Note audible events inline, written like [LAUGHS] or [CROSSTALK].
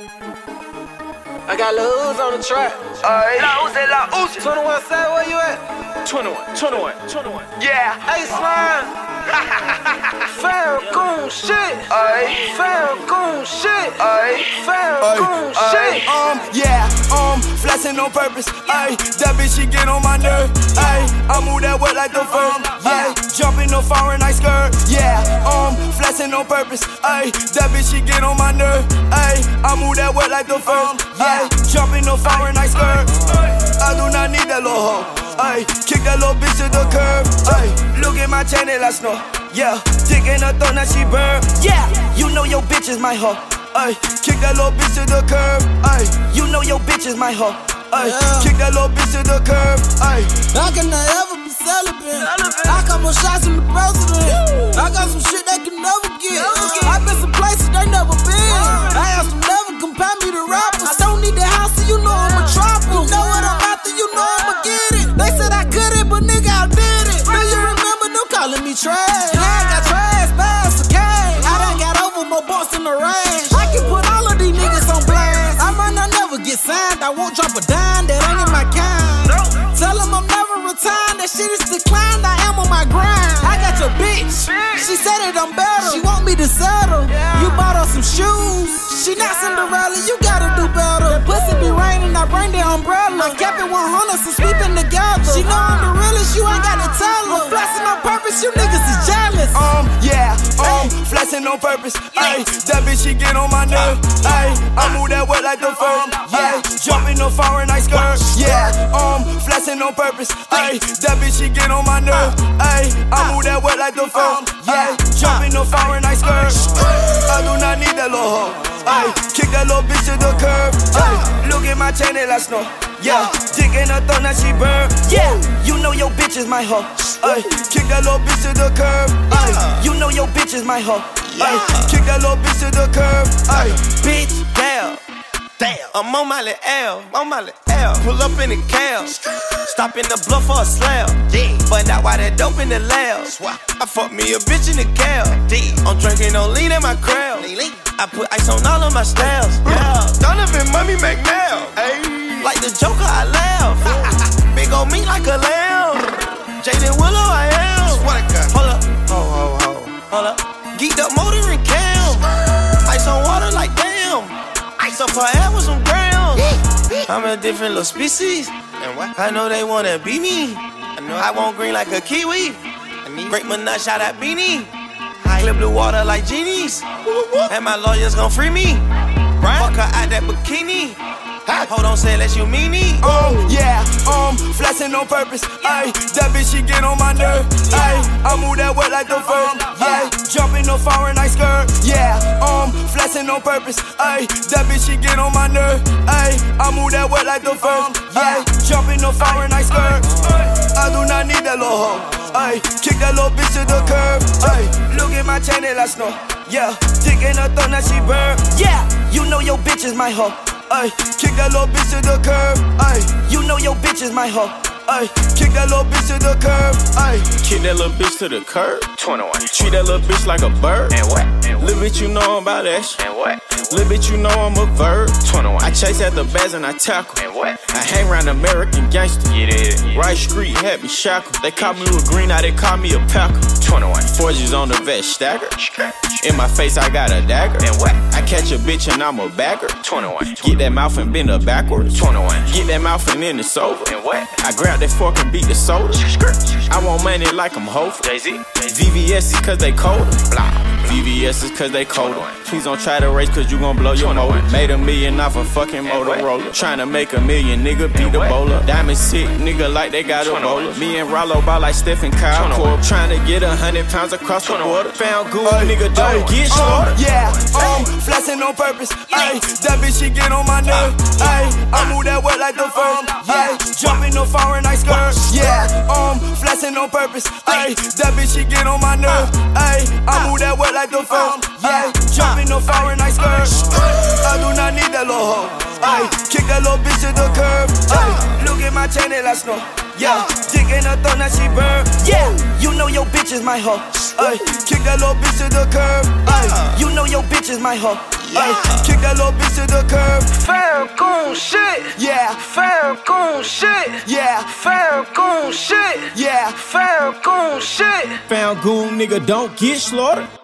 I got Lil Uzi on the track. Ay, la Uzi, la Uzi. 21 say where you at? 21, 21, 21. Yeah. Hey, slime. [LAUGHS] Falcon shit. Ay, Falcon shit. ay. Falcon shit. Um, yeah, um, flexing on purpose. Ayy, that bitch, she get on my nerve. Ayy, I move that way like the firm. Yeah, jumping no foreign ice skirt. Yeah, um, flexing on purpose. Ayy, that bitch, she get on my nerve. Ayy, like the firm. Yeah, jumping no foreign ice skirt. I do not need that little hoe. Ayy, kick that little bitch to the curb. Ayy, look at my channel, I snore. Yeah, dick in her throat, now she burn. Yeah, you know your bitch is my hoe. Ay, kick that little bitch to the curb. Ay, you know your bitch is my hoe. Ay, kick that little bitch to the curb. Ay, How can I ever be celibate? I got more shots than the president. I got some shit they can never get. I've trash? Yeah, I got trash bags, okay. I done got over my boss in the rash. I can put all of these niggas on blast. I might not never get signed. I won't drop a dime, that ain't in my kind. Tell them I'm never retired, that shit is declined. I am on my grind. I got your bitch. She said that I'm better. She want me to settle. You bought her some shoes. She not Cinderella, you gotta do better. That pussy be raining, I bring the umbrella. I kept it 100 since we been together. Purpose, you niggas is jealous. um, yeah, um, flexing on purpose. Ay, that bitch, she get on my nerve. Ay, I uh. move that way like the um, firm. Yeah, jumping no foreign ice skirt. Yeah, um, flexing on purpose. Uh. Ay, that bitch, she get on my nerve. Uh. Ay, I move that way like the firm. Um, yeah, jumping no foreign ice skirt. I do not need that little hoe. Ay, kick that little bitch to the curb. Ay, look at my channel, I snore. Yeah, dick in her throat, now she burn. Yeah, you know your bitch is my hoe. Ay, kick that little bitch to the curb. Ay, you know your bitch is my hoe. Ay, kick that little bitch to the curb. Ay, bitch, damn. Damn. I'm on my little L, on my little L. Pull up in the cab, stop in the bluff for a slab. Yeah. But now why that dope in the lab? I fuck me a bitch in the cab. I'm drinking on lean in my crowd. I put ice on all of my styles. Yeah. Donovan Mummy McNair. Ayy. Like the Joker, I laugh. [LAUGHS] Big on me like a lamb. Jaden Willow, I am. Hold up, ho ho ho. Hold up. Geeked up motor and cam. Ice on water like damn. Ice up her ass with some grams. I'm a different little species. And what? I know they wanna be me. I know I want green like a kiwi. Great Minaj out that beanie. Clip blue water like genies. And my lawyers gon' free me. Fuck her out that bikini. Hold on, say let you mean it. um, yeah, um, flexing on purpose. Ay, that bitch, she get on my nerve. Ay, I move that way like the firm. Yeah, jumping no foreign ice skirt. Yeah, um, flexing on purpose. Ay, that bitch, she get on my nerve. Ay, I move that way like the firm. Yeah, jumping no foreign ice skirt. I do not need that little hoe. Ay, kick that little bitch to the curb. Ay, look at my channel, I snore. Yeah, dick in her throat, now she burn. Yeah, you know your bitch is my hoe. Ay, kick that little bitch to the curb. Ay, you know your bitch is my hoe. Ay, kick that little bitch to the curb. Ay, Kick that little bitch to the curb. 21. Treat that little bitch like a bird. And what? And? Little bitch, you know I'm about that shit. And what? Little bitch, you know I'm a verb. 21. I chase at the bags and I tackle. And what? I hang around American gangster. Get it. Yeah. Right street had me shackled. They call me Lil Green, now they call me a packer. 21. Forges on the vest stagger. In my face, I got a dagger. And what? I catch a bitch and I'm a bagger. 21. Get that mouth and bend her backwards. 21. Get that mouth and then it's over. And what? I grab that fork and beat the soda. I want money like I'm Hova. Jay Z. VVS is cause they colder. Blah. VVS is cause they colder. Please don't try to race cause you gon' blow your motor. Made a million off a fucking Motorola. Tryna make a million, nigga, beat the bowler. Diamond sick, nigga, like they got a bowler. Me and Rollo ball like Stephen Kyle Corp. Tryna get a hundred pounds across the border. Found good, nigga, don't get um, shorter. yeah, um, flexing on purpose. Ay, that bitch, she get on my nerve. Ay, I move that way like the firm. Yeah, jumping no foreign ice skirt. Yeah, um, flexing on purpose. Ay, that bitch, she get on my nerve. Ay, I move that way like the firm. Yeah, jumping no foreign ice skirt. I do not need that little hoe. Ay, kick that little bitch to the curb. Ay, look at my chain, channel, I snore. Yeah, dick in her throat, now she burn. Yeah, you know your bitch is my hoe. Ay, kick that little bitch to the curb. Ay, you know your bitch is my hoe. Ay, uh, kick that little bitch to the curb. Falcon shit. Yeah, Falcon shit. yeah, Falcon shit. yeah. Falcon shit. Found goon, nigga, don't get slaughtered.